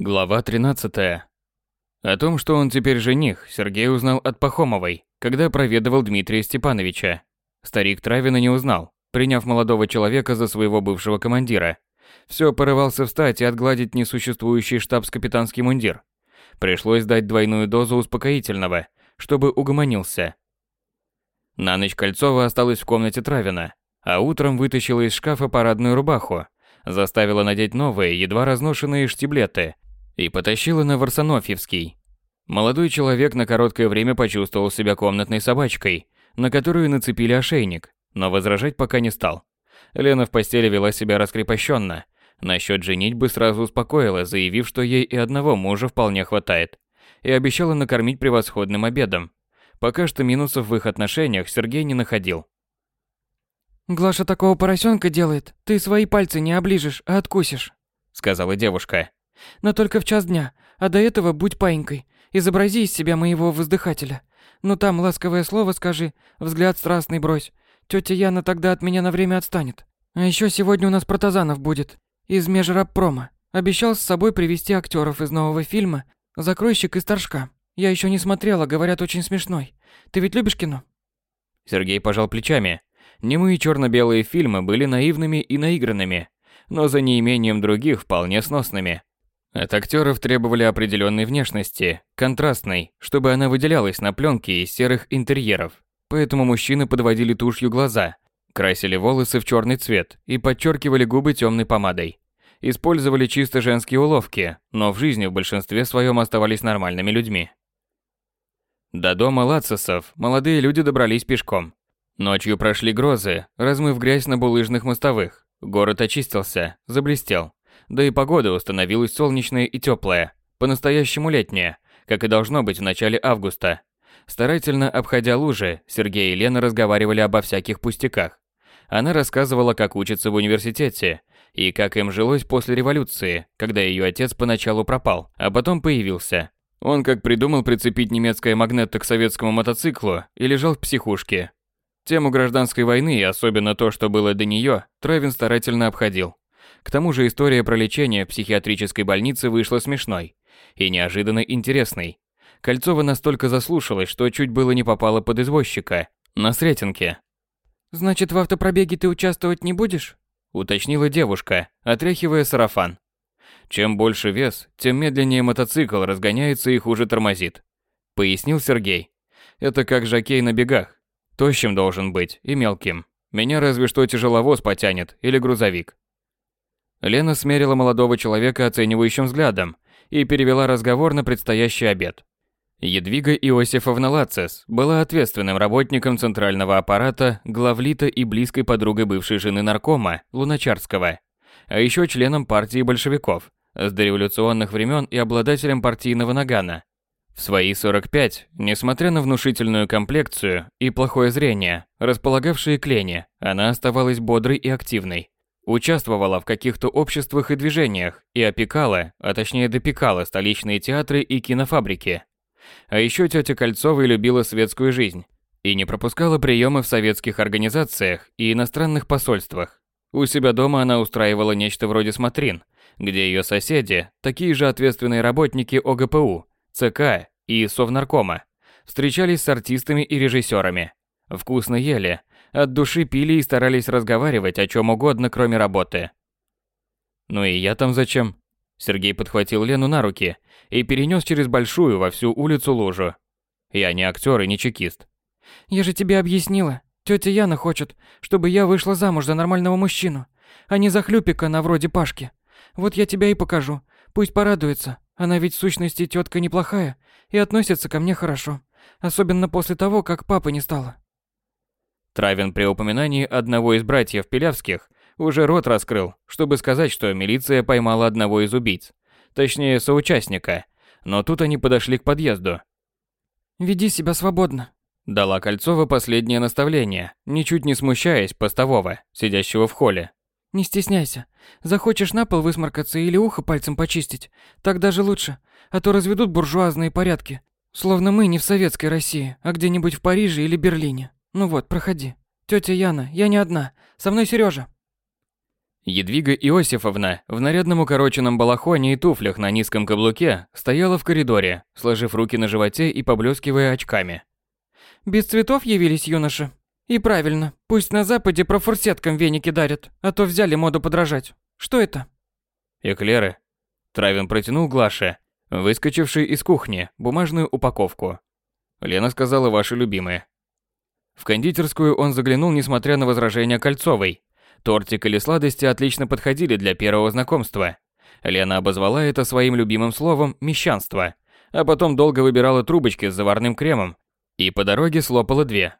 Глава 13. О том, что он теперь жених, Сергей узнал от Пахомовой, когда проведывал Дмитрия Степановича. Старик Травина не узнал, приняв молодого человека за своего бывшего командира. Все порывался встать и отгладить несуществующий штабс-капитанский мундир. Пришлось дать двойную дозу успокоительного, чтобы угомонился. На ночь Кольцова осталась в комнате Травина, а утром вытащила из шкафа парадную рубаху, заставила надеть новые, едва разношенные штиблеты и потащила на Варсонофьевский. Молодой человек на короткое время почувствовал себя комнатной собачкой, на которую нацепили ошейник, но возражать пока не стал. Лена в постели вела себя раскрепощенно. Насчет женитьбы сразу успокоила, заявив, что ей и одного мужа вполне хватает, и обещала накормить превосходным обедом. Пока что минусов в их отношениях Сергей не находил. «Глаша такого поросенка делает, ты свои пальцы не оближешь, а откусишь», — сказала девушка. Но только в час дня, а до этого будь паинькой. Изобрази из себя моего воздыхателя. Ну там ласковое слово скажи, взгляд страстный брось. Тётя Яна тогда от меня на время отстанет. А ещё сегодня у нас Протазанов будет. Из Межрабпрома. Обещал с собой привезти актеров из нового фильма «Закройщик из Торжка». Я ещё не смотрела, говорят, очень смешной. Ты ведь любишь кино? Сергей пожал плечами. Немые чёрно-белые фильмы были наивными и наигранными, но за неимением других вполне сносными. От актеров требовали определенной внешности, контрастной, чтобы она выделялась на пленке из серых интерьеров. Поэтому мужчины подводили тушью глаза, красили волосы в черный цвет и подчеркивали губы темной помадой. Использовали чисто женские уловки, но в жизни в большинстве своем оставались нормальными людьми. До дома Лацисов молодые люди добрались пешком. Ночью прошли грозы, размыв грязь на булыжных мостовых. Город очистился, заблестел. Да и погода установилась солнечная и теплая, по-настоящему летняя, как и должно быть в начале августа. Старательно обходя лужи, Сергей и Лена разговаривали обо всяких пустяках. Она рассказывала, как учится в университете, и как им жилось после революции, когда ее отец поначалу пропал, а потом появился. Он как придумал прицепить немецкое магнето к советскому мотоциклу и лежал в психушке. Тему гражданской войны и особенно то, что было до нее, Травин старательно обходил. К тому же история про лечение в психиатрической больнице вышла смешной и неожиданно интересной. Кольцова настолько заслушалась, что чуть было не попала под извозчика на Сретенке. «Значит, в автопробеге ты участвовать не будешь?» уточнила девушка, отряхивая сарафан. Чем больше вес, тем медленнее мотоцикл разгоняется и хуже тормозит, пояснил Сергей. Это как жокей на бегах. Тощим должен быть и мелким. Меня разве что тяжеловоз потянет или грузовик. Лена смерила молодого человека оценивающим взглядом и перевела разговор на предстоящий обед. Едвига Иосифовна Лацес была ответственным работником центрального аппарата, главлита и близкой подругой бывшей жены наркома Луначарского, а еще членом партии большевиков с дореволюционных времен и обладателем партийного нагана. В свои 45, несмотря на внушительную комплекцию и плохое зрение, располагавшие к Лене, она оставалась бодрой и активной. Участвовала в каких-то обществах и движениях и опекала, а точнее допекала столичные театры и кинофабрики. А еще тетя Кольцова любила светскую жизнь и не пропускала приемы в советских организациях и иностранных посольствах. У себя дома она устраивала нечто вроде смотрин, где ее соседи, такие же ответственные работники ОГПУ, ЦК и Совнаркома, встречались с артистами и режиссерами. Вкусно ели, от души пили и старались разговаривать о чем угодно, кроме работы. Ну и я там зачем? Сергей подхватил Лену на руки и перенес через большую во всю улицу лужу. Я не актер и не чекист. Я же тебе объяснила. Тетя Яна хочет, чтобы я вышла замуж за нормального мужчину, а не за хлюпика на вроде Пашки. Вот я тебя и покажу. Пусть порадуется. Она ведь в сущности тетка неплохая и относится ко мне хорошо. Особенно после того, как папы не стало. Травин при упоминании одного из братьев Пилявских уже рот раскрыл, чтобы сказать, что милиция поймала одного из убийц, точнее соучастника, но тут они подошли к подъезду. «Веди себя свободно», – дала Кольцова последнее наставление, ничуть не смущаясь постового, сидящего в холле. «Не стесняйся. Захочешь на пол высморкаться или ухо пальцем почистить, так даже лучше, а то разведут буржуазные порядки, словно мы не в советской России, а где-нибудь в Париже или Берлине». Ну вот, проходи. Тетя Яна, я не одна. Со мной Сережа. Едвига Иосифовна в нарядном укороченном балахоне и туфлях на низком каблуке стояла в коридоре, сложив руки на животе и поблескивая очками. «Без цветов явились юноши? И правильно, пусть на Западе профурсеткам веники дарят, а то взяли моду подражать. Что это?» «Эклеры». Травин протянул Глаше, выскочивший из кухни, бумажную упаковку. Лена сказала ваши любимые. В кондитерскую он заглянул, несмотря на возражения Кольцовой, Тортик или сладости отлично подходили для первого знакомства. Лена обозвала это своим любимым словом «мещанство», а потом долго выбирала трубочки с заварным кремом и по дороге слопала две.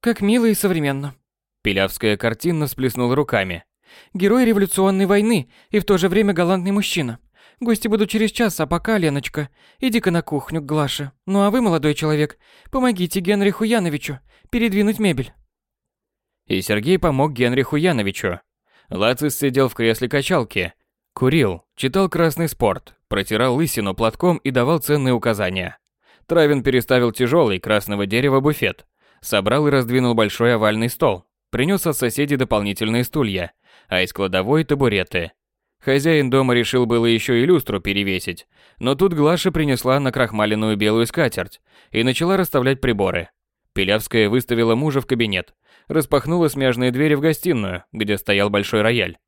«Как мило и современно». Пилявская картинно всплеснула руками. «Герой революционной войны и в то же время галантный мужчина. Гости будут через час, а пока, Леночка, иди-ка на кухню к Глаше. Ну а вы, молодой человек, помогите Генриху Яновичу передвинуть мебель». И Сергей помог Генриху Яновичу. Лацис сидел в кресле качалки, курил, читал «Красный спорт», протирал лысину платком и давал ценные указания. Травин переставил тяжелый красного дерева буфет, собрал и раздвинул большой овальный стол, принес от соседей дополнительные стулья, а из кладовой – табуреты. Хозяин дома решил было еще и люстру перевесить, но тут Глаша принесла накрахмаленную белую скатерть и начала расставлять приборы. Пилявская выставила мужа в кабинет, распахнула смежные двери в гостиную, где стоял большой рояль.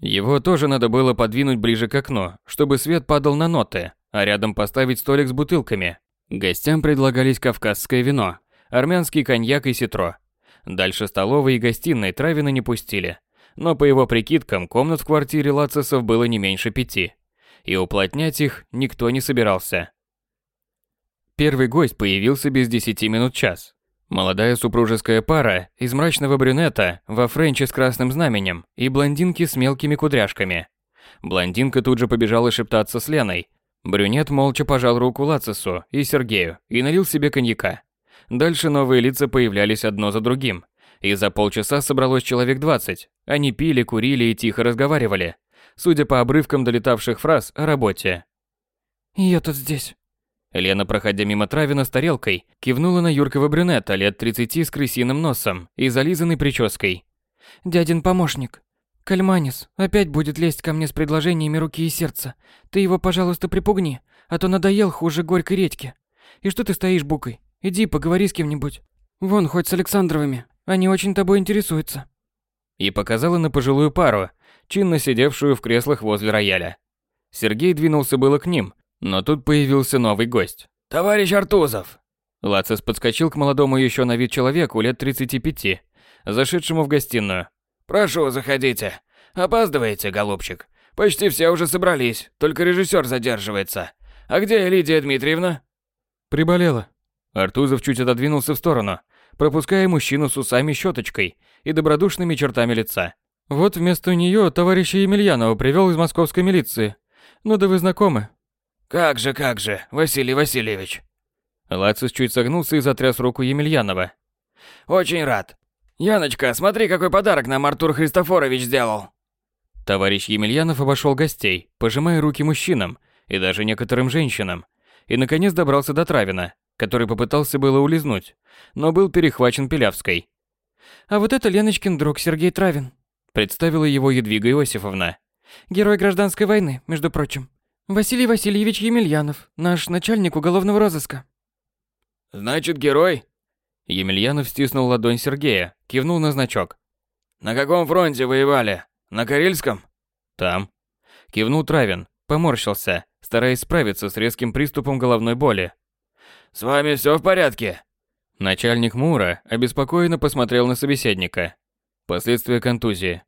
Его тоже надо было подвинуть ближе к окну, чтобы свет падал на ноты, а рядом поставить столик с бутылками. Гостям предлагались кавказское вино, армянский коньяк и ситро. Дальше столовой и гостиной Травина не пустили. Но по его прикидкам, комнат в квартире Лацисов было не меньше пяти. И уплотнять их никто не собирался. Первый гость появился без десяти минут час. Молодая супружеская пара из мрачного брюнета во френче с красным знаменем и блондинки с мелкими кудряшками. Блондинка тут же побежала шептаться с Леной. Брюнет молча пожал руку Лацису и Сергею и налил себе коньяка. Дальше новые лица появлялись одно за другим. И за полчаса собралось человек двадцать. Они пили, курили и тихо разговаривали. Судя по обрывкам долетавших фраз о работе. «Я тут здесь», Лена, проходя мимо Травина с тарелкой, кивнула на юркого брюнета лет 30 с крысиным носом и зализанной прической. «Дядин помощник. Кальманис опять будет лезть ко мне с предложениями руки и сердца. Ты его, пожалуйста, припугни, а то надоел хуже горькой редьки. И что ты стоишь букой? Иди поговори с кем-нибудь. Вон, хоть с Александровыми. Они очень тобой интересуются». И показала на пожилую пару, чинно сидевшую в креслах возле рояля. Сергей двинулся было к ним, но тут появился новый гость. «Товарищ Артузов!» Лацис подскочил к молодому еще на вид человеку лет 35, зашедшему в гостиную. «Прошу, заходите. Опаздываете, голубчик. Почти все уже собрались, только режиссер задерживается. А где Лидия Дмитриевна?» «Приболела». Артузов чуть отодвинулся в сторону, пропуская мужчину с усами-щеточкой и добродушными чертами лица. «Вот вместо нее товарища Емельянова привел из московской милиции. Ну да вы знакомы, «Как же, как же, Василий Васильевич!» Лацис чуть согнулся и затряс руку Емельянова. «Очень рад. Яночка, смотри, какой подарок нам Артур Христофорович сделал!» Товарищ Емельянов обошел гостей, пожимая руки мужчинам и даже некоторым женщинам, и наконец добрался до Травина, который попытался было улизнуть, но был перехвачен Пилявской. «А вот это Леночкин друг Сергей Травин», представила его Едвига Иосифовна. «Герой гражданской войны, между прочим. Василий Васильевич Емельянов, наш начальник уголовного розыска. Значит, герой? Емельянов стиснул ладонь Сергея, кивнул на значок. На каком фронте воевали? На Карельском? Там. Кивнул Травин, поморщился, стараясь справиться с резким приступом головной боли. С вами все в порядке? Начальник Мура обеспокоенно посмотрел на собеседника. Последствия контузии.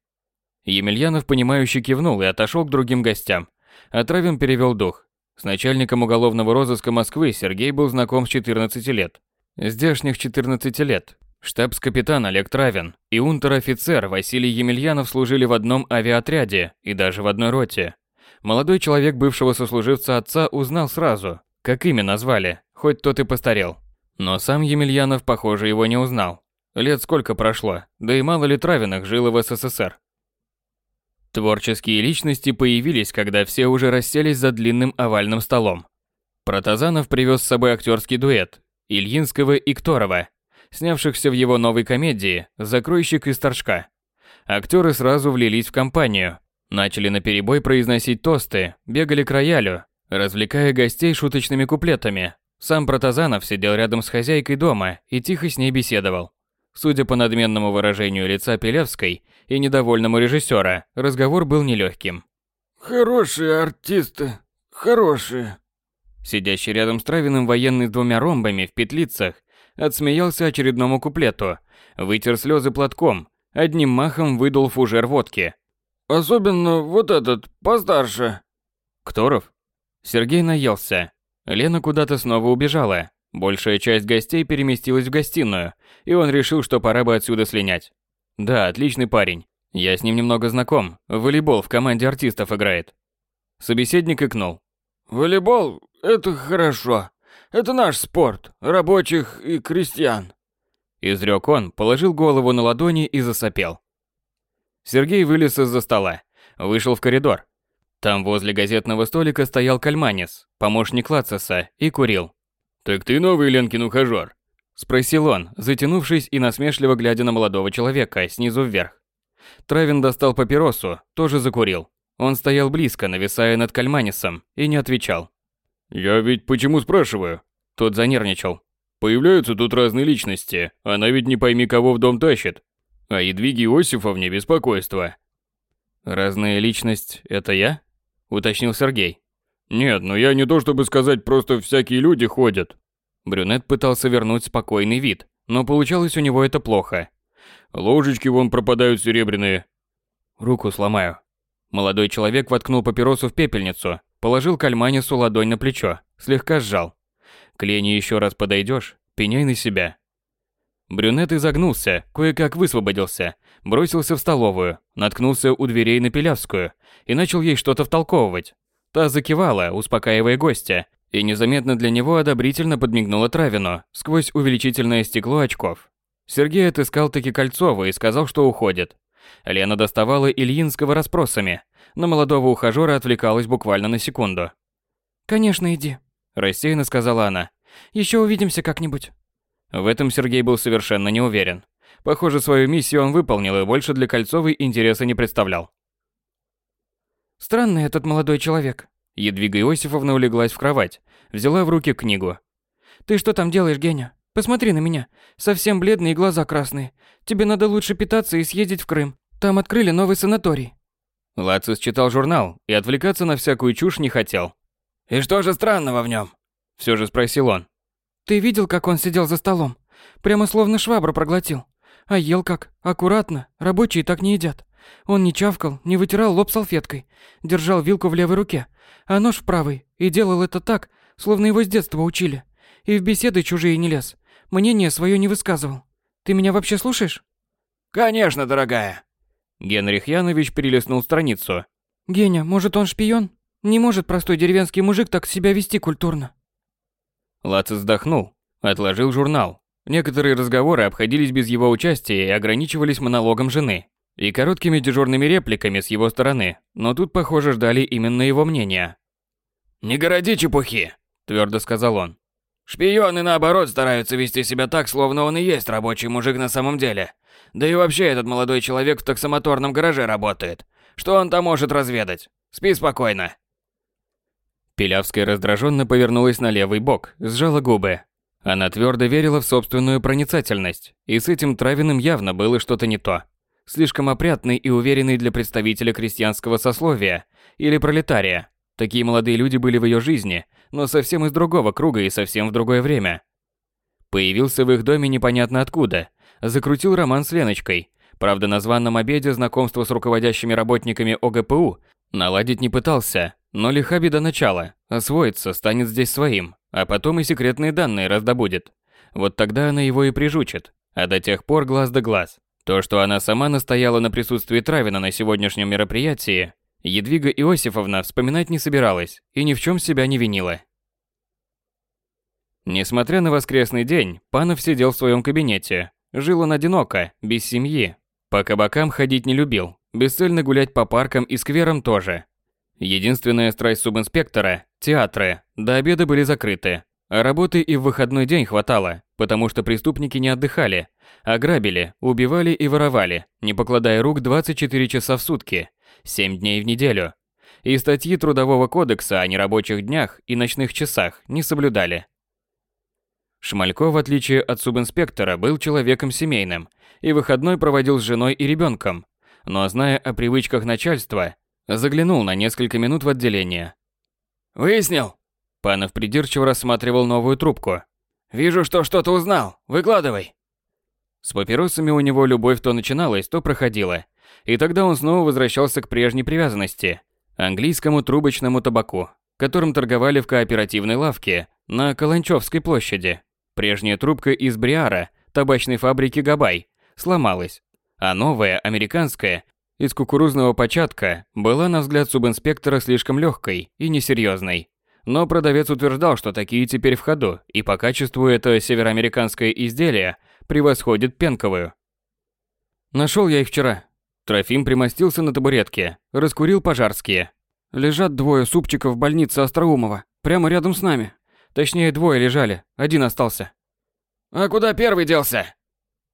Емельянов, понимающе кивнул и отошел к другим гостям, а Травин перевел дух. С начальником уголовного розыска Москвы Сергей был знаком с 14 лет. Здешних 14 лет. Штабс-капитан Олег Травин и унтер-офицер Василий Емельянов служили в одном авиаотряде и даже в одной роте. Молодой человек бывшего сослуживца отца узнал сразу, как имя назвали, хоть тот и постарел. Но сам Емельянов, похоже, его не узнал. Лет сколько прошло, да и мало ли Травиных жило в СССР. Творческие личности появились, когда все уже расселись за длинным овальным столом. Протазанов привез с собой актерский дуэт Ильинского и Кторова, снявшихся в его новой комедии «Закройщик из Торжка». Актеры сразу влились в компанию, начали наперебой произносить тосты, бегали к роялю, развлекая гостей шуточными куплетами. Сам Протазанов сидел рядом с хозяйкой дома и тихо с ней беседовал. Судя по надменному выражению лица Пелевской и недовольному режиссера, разговор был нелегким. «Хорошие артисты, хорошие». Сидящий рядом с Травиным военный с двумя ромбами в петлицах отсмеялся очередному куплету, вытер слезы платком, одним махом выдул фужер водки. «Особенно вот этот, постарше». «Кторов?» Сергей наелся. Лена куда-то снова убежала. Большая часть гостей переместилась в гостиную, и он решил, что пора бы отсюда слинять. Да, отличный парень. Я с ним немного знаком. Волейбол в команде артистов играет. Собеседник икнул. «Волейбол – это хорошо. Это наш спорт, рабочих и крестьян. Изрек он, положил голову на ладони и засопел. Сергей вылез из-за стола, вышел в коридор. Там возле газетного столика стоял Кальманис, помощник Лацеса, и курил. «Так ты новый Ленкин ухажёр?» Спросил он, затянувшись и насмешливо глядя на молодого человека снизу вверх. Травин достал папиросу, тоже закурил. Он стоял близко, нависая над Кальманисом, и не отвечал. «Я ведь почему спрашиваю?» Тот занервничал. «Появляются тут разные личности, она ведь не пойми кого в дом тащит. А Едвиге Иосифовне беспокойство». «Разная личность – это я?» – уточнил Сергей. «Нет, ну я не то чтобы сказать, просто всякие люди ходят». Брюнет пытался вернуть спокойный вид, но получалось у него это плохо. «Ложечки вон пропадают серебряные». «Руку сломаю». Молодой человек воткнул папиросу в пепельницу, Положил Кальманису ладонь на плечо, слегка сжал. К Лене еще раз подойдешь, пеняй на себя. Брюнет изогнулся, кое-как высвободился, бросился в столовую, наткнулся у дверей на Пилявскую и начал ей что-то втолковывать. Та закивала, успокаивая гостя, и незаметно для него одобрительно подмигнула Травину сквозь увеличительное стекло очков. Сергей отыскал таки Кольцова и сказал, что уходит. Лена доставала Ильинского расспросами, на молодого ухажёра отвлекалась буквально на секунду. «Конечно, иди», – рассеянно сказала она. «Еще увидимся как-нибудь». В этом Сергей был совершенно не уверен. Похоже, свою миссию он выполнил и больше для Кольцовой интереса не представлял. «Странный этот молодой человек». Едвига Иосифовна улеглась в кровать, взяла в руки книгу. «Ты что там делаешь, Геня? Посмотри на меня. Совсем бледные глаза красные. Тебе надо лучше питаться и съездить в Крым. Там открыли новый санаторий. Лацис читал журнал и отвлекаться на всякую чушь не хотел. «И что же странного в нем? Все же спросил он. «Ты видел, как он сидел за столом? Прямо словно швабру проглотил. А ел как? Аккуратно. Рабочие так не едят. Он не чавкал, не вытирал лоб салфеткой. Держал вилку в левой руке, а нож в правой. И делал это так, словно его с детства учили. И в беседы чужие не лез. Мнение свое не высказывал. Ты меня вообще слушаешь?» «Конечно, дорогая», Генрих Янович перелистнул страницу. «Геня, может он шпион? Не может простой деревенский мужик так себя вести культурно». Лацис вздохнул, отложил журнал. Некоторые разговоры обходились без его участия и ограничивались монологом жены и короткими дежурными репликами с его стороны, но тут, похоже, ждали именно его мнения. «Не городи чепухи», – твердо сказал он. «Шпионы, наоборот, стараются вести себя так, словно он и есть рабочий мужик на самом деле. Да и вообще этот молодой человек в таксомоторном гараже работает. Что он там может разведать? Спи спокойно. Пилявская раздраженно повернулась на левый бок, сжала губы. Она твердо верила в собственную проницательность, и с этим Травиным явно было что-то не то. Слишком опрятный и уверенный для представителя крестьянского сословия или пролетария. Такие молодые люди были в ее жизни, но совсем из другого круга и совсем в другое время. Появился в их доме непонятно откуда – закрутил роман с Леночкой. Правда, на званном обеде знакомство с руководящими работниками ОГПУ наладить не пытался, но лиха беда начала. Освоится, станет здесь своим, а потом и секретные данные раздобудет. Вот тогда она его и прижучит, а до тех пор глаз да глаз. То, что она сама настояла на присутствии Травина на сегодняшнем мероприятии, Едвига Иосифовна вспоминать не собиралась и ни в чем себя не винила. Несмотря на воскресный день, Панов сидел в своем кабинете, Жил он одиноко, без семьи. По кабакам ходить не любил, бесцельно гулять по паркам и скверам тоже. Единственная страсть субинспектора – театры, до обеда были закрыты. А работы и в выходной день хватало, потому что преступники не отдыхали, а грабили, убивали и воровали, не покладая рук 24 часа в сутки, 7 дней в неделю. И статьи Трудового кодекса о нерабочих днях и ночных часах не соблюдали. Шмалько, в отличие от субинспектора, был человеком семейным и выходной проводил с женой и ребенком, но, зная о привычках начальства, заглянул на несколько минут в отделение. «Выяснил?» Панов придирчиво рассматривал новую трубку. «Вижу, что что-то узнал. Выкладывай». С папиросами у него любовь то начиналась, то проходила. И тогда он снова возвращался к прежней привязанности – английскому трубочному табаку, которым торговали в кооперативной лавке на Каланчевской площади. Прежняя трубка из Бриара, табачной фабрики Габай, сломалась, а новая, американская, из кукурузного початка, была, на взгляд субинспектора, слишком легкой и несерьезной. Но продавец утверждал, что такие теперь в ходу, и по качеству это североамериканское изделие превосходит пенковую. Нашел я их вчера. Трофим примостился на табуретке, раскурил пожарские. Лежат двое супчиков в больнице Остроумова, прямо рядом с нами. Точнее, двое лежали, один остался. А куда первый делся?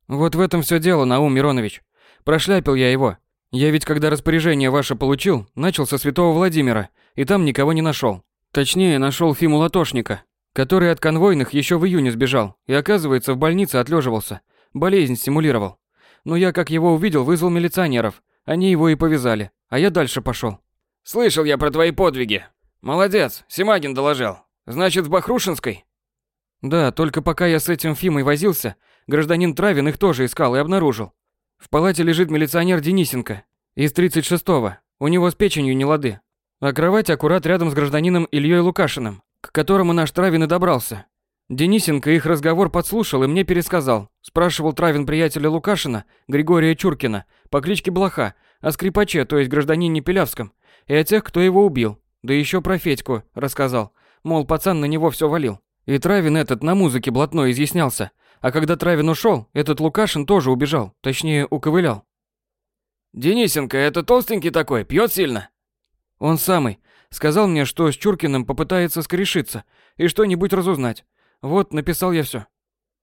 Вот в этом все дело, Наум Миронович. Прошляпил я его. Я ведь когда распоряжение ваше получил, начал со Святого Владимира, и там никого не нашел. Точнее, нашел Фиму Латошника, который от конвойных еще в июне сбежал и, оказывается, в больнице отлеживался. Болезнь симулировал. Но я, как его увидел, вызвал милиционеров. Они его и повязали, а я дальше пошел. Слышал я про твои подвиги. Молодец, Симагин доложил. Значит, в Бахрушинской? Да, только пока я с этим Фимой возился, гражданин Травин их тоже искал и обнаружил. В палате лежит милиционер Денисенко из 36-го. У него с печенью не лады. А кровать аккурат рядом с гражданином Ильей Лукашиным, к которому наш Травин и добрался. Денисенко их разговор подслушал и мне пересказал. Спрашивал Травин приятеля Лукашина, Григория Чуркина, по кличке Блоха, о скрипаче, то есть гражданине Пилявском, и о тех, кто его убил. Да еще про Федьку рассказал. Мол, пацан на него все валил. И Травин этот на музыке блатной изъяснялся. А когда Травин ушел, этот Лукашин тоже убежал, точнее, уковылял. Денисенко, это толстенький такой, пьет сильно? Он самый. Сказал мне, что с Чуркиным попытается скрешиться и что-нибудь разузнать. Вот, написал я все.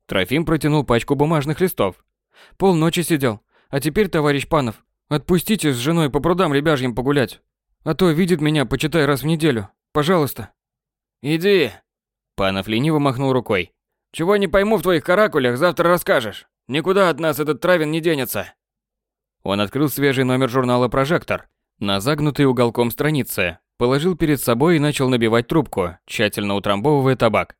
Трофим протянул пачку бумажных листов. Полночи сидел. А теперь, товарищ Панов, отпустите с женой по прудам ребяжьим погулять. А то видит меня, почитай, раз в неделю. Пожалуйста. Иди. Панов лениво махнул рукой. Чего не пойму в твоих каракулях, завтра расскажешь. Никуда от нас этот Травин не денется. Он открыл свежий номер журнала «Прожектор», на загнутой уголком странице, положил перед собой и начал набивать трубку, тщательно утрамбовывая табак.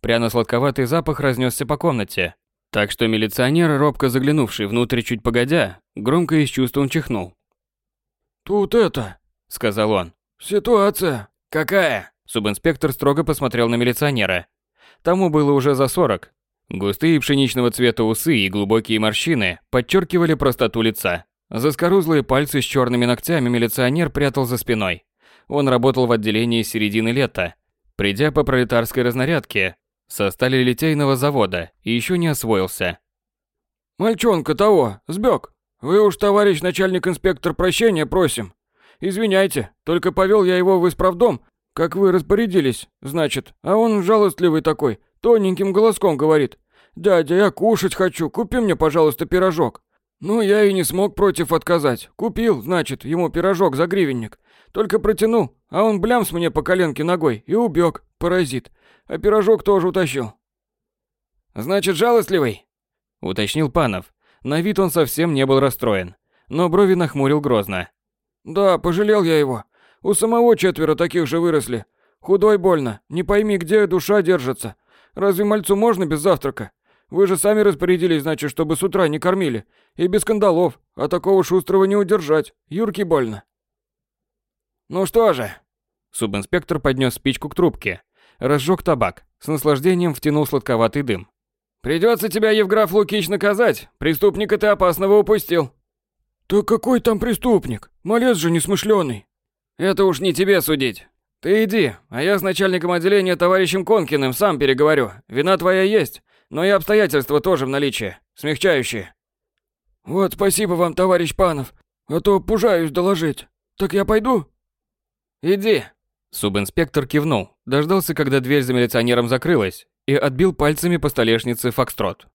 Пряно-сладковатый запах разнесся по комнате, так что милиционер, робко заглянувший внутрь чуть погодя, громко и с чувством чихнул. «Тут это», — сказал он, — «ситуация». «Какая?» Субинспектор строго посмотрел на милиционера. Тому было уже за сорок. Густые пшеничного цвета усы и глубокие морщины подчеркивали простоту лица. Заскорузлые пальцы с черными ногтями милиционер прятал за спиной. Он работал в отделении с середины лета, придя по пролетарской разнарядке со сталелитейного завода и еще не освоился. «Мальчонка того, сбег. Вы уж, товарищ начальник-инспектор, прощения просим. Извиняйте, только повел я его в исправдом, как вы распорядились, значит, а он жалостливый такой, тоненьким голоском говорит. «Дядя, я кушать хочу, купи мне, пожалуйста, пирожок». Ну, я и не смог против отказать. Купил, значит, ему пирожок за гривенник. Только протянул, а он блямс мне по коленке ногой и убег, паразит. А пирожок тоже утащил. «Значит, жалостливый?» — уточнил Панов. На вид он совсем не был расстроен, но брови нахмурил грозно. «Да, пожалел я его. У самого четверо таких же выросли. Худой больно, не пойми, где душа держится. Разве мальцу можно без завтрака? Вы же сами распорядились, значит, чтобы с утра не кормили. И без скандалов. А такого шустрого не удержать. Юрке больно. Ну что же? Субинспектор поднес спичку к трубке. Разжег табак. С наслаждением втянул сладковатый дым. Придется тебя, Евграф Лукич, наказать. Преступника ты опасного упустил. Да какой там преступник? Малец же несмышленый. Это уж не тебе судить. Ты иди, а я с начальником отделения товарищем Конкиным сам переговорю. Вина твоя есть, но и обстоятельства тоже в наличии, смягчающие. Вот спасибо вам, товарищ Панов, а то пужаюсь доложить. Так я пойду? Иди. Субинспектор кивнул, дождался, когда дверь за милиционером закрылась, и отбил пальцами по столешнице фокстрот.